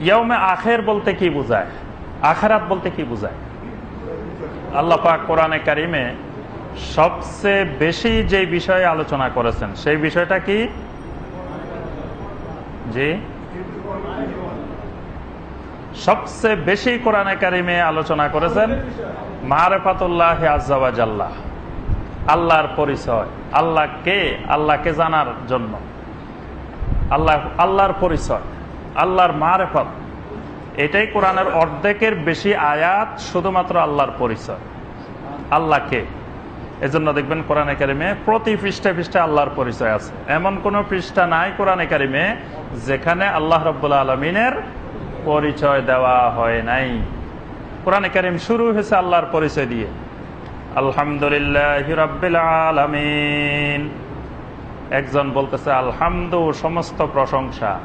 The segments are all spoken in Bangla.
ইয়মে আখের বলতে কি বোঝায়? আখেরাত বলতে কি বোঝায়? আল্লাহ পাক কোরআনে কারিমে সবচেয়ে বেশি যে বিষয়ে আলোচনা করেছেন, সেই বিষয়টা কি? জি? সবচেয়ে বেশি কোরআনে কারিমে আলোচনা করেছেন মারেফাতুল্লাহ আজাল্লাহ আল্লাহর পরিচয়। আল্লাহ কে? আল্লাহকে জানার জন্য। আল্লাহ, আল্লাহর পরিচয়। আল্লাহর মারেফত। এটাই কোরআনের অর্ধেকের বেশি আয়াত শুধুমাত্র আল্লাহর পরিচয়। আল্লাহকে। এজন্য দেখবেন কোরআন একাডেমে প্রতি পৃষ্ঠে পৃষ্ঠে আল্লাহর পরিচয় আছে। এমন কোন পৃষ্ঠা নাই কোরআন একাডেমে যেখানে আল্লাহ রব্বুল্লা আলমিনের পরিচয় দেওয়া হয় নাই। কোরআন করিম শুরু হয়েছে আল্লাহর পরিচয় দিয়ে। আলহামদুলিল্লাহ আলমিন। একজন বলতেছে, আলহামদু, সমস্ত প্রশংসা।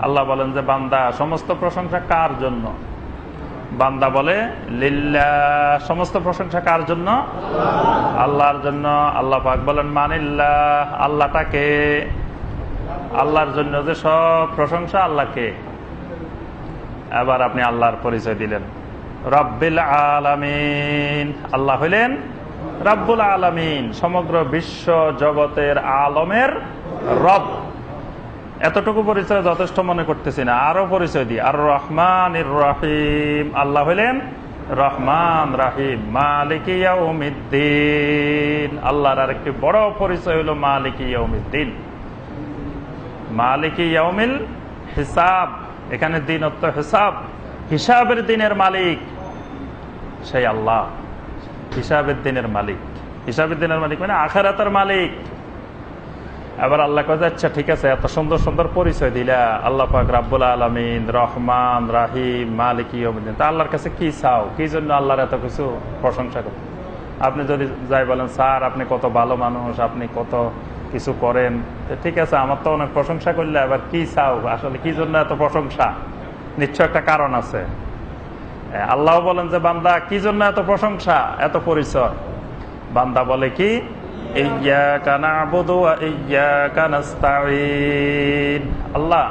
আল্লাহ বলেন যে, বান্দা, সমস্ত প্রশংসা কার জন্য? বান্দা বলে, লিল্লা, সমস্ত প্রশংসা কার জন্য? আল্লাহর জন্য। আল্লাহ পাক বলেন মানিল্লাহ আল্লাহটাকে। আল্লাহর জন্য যে সব প্রশংসা আল্লাহকে। এবার আপনি আল্লাহর পরিচয় দিলেন। রব্বিল আলামিন। আল্লাহ হইলেন রব্বুল আলামিন, সমগ্র বিশ্ব জগতের আলমের রব। এতটুকু পরিচয় যথেষ্ট মনে করতেছি না। আরও পরিচয় দিই। আর রহমান রাহিম। আল্লাহ হইলেন রহমান রাহিম। মালিক আল্লাহর আরেকটি বড় পরিচয় হলো মালিক ইয়াউমিদ্দিন। মালিক ইয়াউমিল হিসাব। এখানে দিন হিসাব। হিসাবের দিনের মালিক সেই আল্লাহ। হিসাবের দিনের মালিক। হিসাবের দিনের মালিক মানে আখেরাতের মালিক। এবার আল্লাহ কাছে আচ্ছা ঠিক আছে, এত সুন্দর সুন্দর পরিচয় দিলা। আল্লাহ পাক রাব্বুল আলমিন, রহমান, রাহিম, মালিক তা আল্লাহর কাছে কি চাও? কি জন্য আল্লাহর এত কিছু প্রশংসা করো? আপনি যদি যাই বলেন, স্যার, আপনি কত ভালো মানুষ, আপনি কত কিছু করেন। ঠিক আছে, আমার তো অনেক প্রশংসা করলে এবার কি চাও? আসলে কি জন্য এত প্রশংসা? নিশ্চয় একটা কারণ আছে। আল্লাহ বলেন যে, বান্দা, কি জন্য এত প্রশংসা, এত পরিচয়? বান্দা বলে কি আল্লাহ,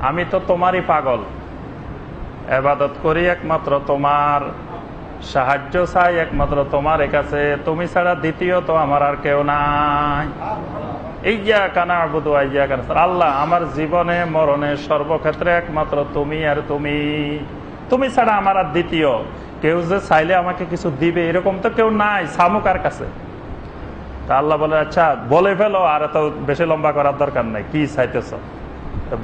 আমি তো তোমারই পাগল। এবাদত করি একমাত্র তোমার, সাহায্য চাই একমাত্র তোমার কাছে। তুমি ছাড়া দ্বিতীয় তো আমার আর কেউ নাই। ইয়া কানা কানা আল্লাহ, আমার জীবনে, মরণে সর্বক্ষেত্রে একমাত্র তুমি আর তুমি। তুমি ছাড়া আমার আর দ্বিতীয়। কেউ যে চাইলে আমাকে কিছু দিবে, এরকম তো কেউ নাই সামুকার কাছে। তা আল্লাহ বলে আচ্ছা বলে ফেলো, আর এত বেশি লম্বা করার দরকার নাই। কি চাইতেছ?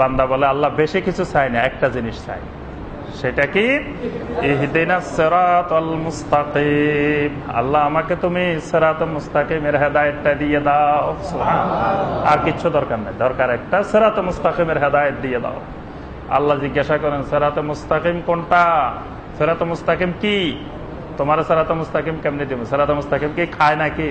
বান্দা বলে, আল্লাহ বেশি কিছু চাই না, একটা জিনিস চাই। সেটা কি? আল্লাহ, আমাকে তুমি সেরাত দিয়ে দাও। আর কিচ্ছু দরকার নেই। দরকার একটা সেরাত মুস্তাকিমের হেদায়ত দিয়ে দাও। আল্লাহ জিজ্ঞাসা করেন সেরাত মুস্তাকিম কোনটা? সেরাত মুস্তাকিম কি? তোমার সেরাত মুস্তাকিম কেমনি দিব? সেরাত মুস্তাকিম কি খায় নাকি?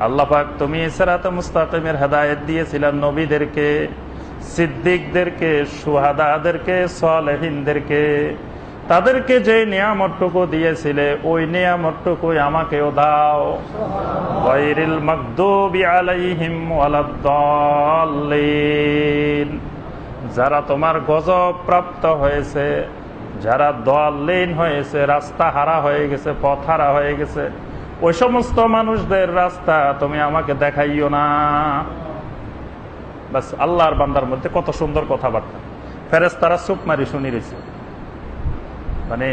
আল্লাপাক তুমি সেরাত মুস্তাকিমের হেদায়ত দিয়েছিলেন নবীদেরকে, সিদ্দিকদেরকে, সুহাদাদেরকে, সালেহিনদেরকে। তাদেরকে যে নিয়ামতটুকু দিয়েছিলে, ওই নিয়ামতটুকুই আমাকেও দাও। যারা তোমার গজব প্রাপ্ত হয়েছে, যারা দলিন হয়েছে, রাস্তা হারা হয়ে গেছে, পথ হারা হয়ে গেছে ওই সমস্ত মানুষদের রাস্তা তুমি আমাকে দেখাইও না। বাস, আল্লাহর বান্দার মধ্যে কত সুন্দর কথাবার্তা। ফেরেস তারা চুপ মারি শুনি রয়েছে মানে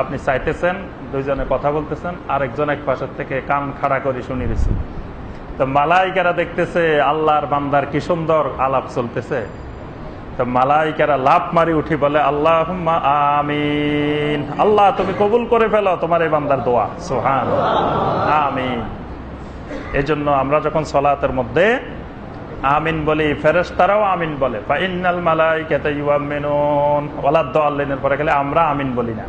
আপনি চাইতেছেন, দুইজনে কথা বলতেছেন, আরেকজন এক পাশের থেকে কান খাড়া করে শুনি রয়েছে তো মালাইকারা দেখতেছে, আল্লাহর বান্দার কি সুন্দর আলাপ চলতেছে। তো মালাইকারা লাভ মারি উঠি বলে আল্লাহ আমিন। আল্লাহ, তুমি কবুল করে ফেলো তোমার এই বান্দার দোয়া। সোহান আমিন। জন্য আমরা যখন সলাতের মধ্যে আমিন বলি, ফেরেশতারাও আমিন বলে ইউআমিনুন। ওয়ালা পরে গেলে আমরা আমিন বলি না।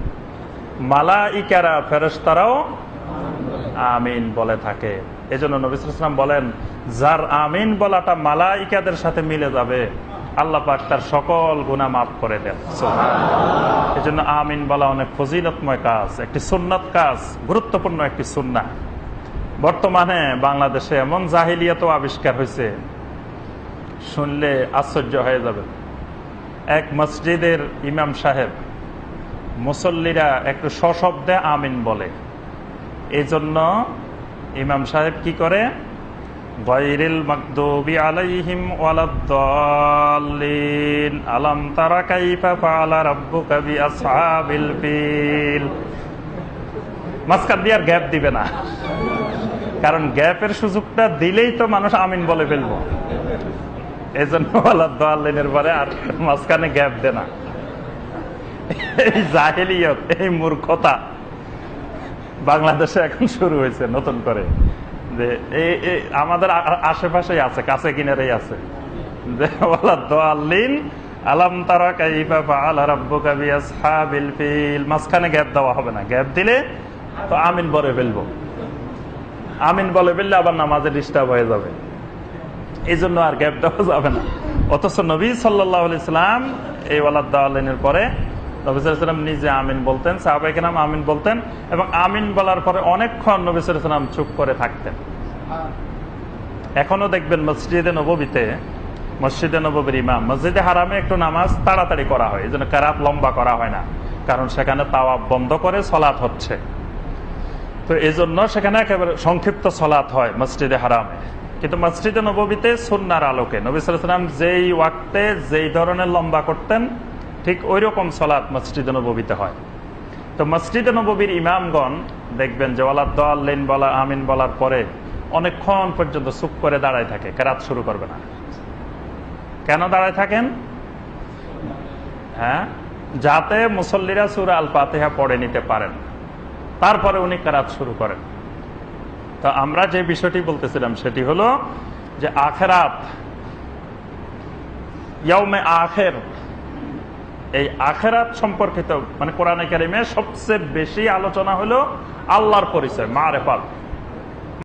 মালাইকারা, ফেরেশতারাও আমিন বলে থাকে। এজন্য নবী সাল্লাল্লাহু আলাইহি ওয়াসাল্লাম বলেন, যার আমিন বলাটা মালাইকাদের সাথে মিলে যাবে আল্লাহ পাক তার সকল গুনাহ মাফ করে দেন। এই জন্য আমিন বলা অনেক ফজিলতময় কাজ একটি সুন্নাত কাজ গুরুত্বপূর্ণ একটি সুন্না বর্তমানে বাংলাদেশে এমন জাহিলিয়াত আবিষ্কার হয়েছে শুনলে আশ্চর্য হয়ে যাবে। এক মসজিদের ইমাম সাহেব মুসল্লিরা একটু সশব্দে আমিন বলে। এই জন্য ইমাম সাহেব কি করে? গায়রিল মাকদুবি আলাইহিম ওয়ালাদ-দাল্লিন। আলাম তারা কাইফা ফাআলা রাব্বুকা বিআসহাবিল ফিল। মাঝখান দিয়ে আর গ্যাপ দিবে না। কারণ গ্যাপের সুযোগটা দিলেই তো মানুষ আমিন বলে ফেলব। এই জন্য ওয়ালাদ-দাল্লিনের পরে আর মাঝখানে গ্যাপ দে না। এই জাহেলিয়ত, এই মূর্খতা বাংলাদেশে এখন শুরু হয়েছে নতুন করে। যে এই আমাদের আশেপাশেই আছে, কাছে কিনারেই আছে। গ্যাপ দেওয়া হবে না। গ্যাপ দিলে তো আমিন বলে ফেলব। আমিন বলে ফেললে আবার নামাজে ডিস্টার্ব হয়ে যাবে। এই জন্য আর গ্যাপ দেওয়া যাবে না। অথচ নবী সাল্লাহ ইসলাম এই ওয়ালাদ্দালের পরে নবী সাল্লাম নিজে আমিন বলতেন সাহাবাইকে নাম আমিন বলতেন এবং আমিন বলার পরে অনেকক্ষণ নবী সাল্লাম চুপ করে থাকতেন। এখনও দেখবেন মসজিদে নবীতে মসজিদে নবীর ইমাম মসজিদে হারামে একটু নামাজ তাড়াতাড়ি করা হয় এই জন্য কারাত লম্বা করা হয় না কারণ সেখানে তাওয়া বন্ধ করে সলাৎ হচ্ছে। তো এই জন্য সেখানে একেবারে সংক্ষিপ্ত সলাৎ হয় মসজিদে হারামে। কিন্তু মসজিদে নবীতে সুন্নার আলোকে নবী সাল্লাম যেই ওয়াক্তে যেই ধরনের লম্বা করতেন ঠিক ওই রকম সলাৎ মসজিদে নবীতে হয়। তো মসজিদে নবীর ইমামগণ দেখবেন যে ওয়ালাদ্দাল্লিন বলা আমিন বলার পরে অনেকক্ষণ পর্যন্ত চুপ করে দাঁড়ায় থাকে, কেরাত শুরু করবে না। কেন দাঁড়ায় থাকেন? হ্যাঁ? যাতে মুসল্লিরা সুরা আল পাতেহা পড়ে নিতে পারেন। তারপরে উনি কারাত শুরু করেন। তো আমরা যে বিষয়টি বলতেছিলাম সেটি হলো যে আখেরাত আখের এই আখেরাত সম্পর্কিত মানে কোরআনে কারিমে সবচেয়ে বেশি আলোচনা হলো আল্লাহর পরিচয় মা রেফাত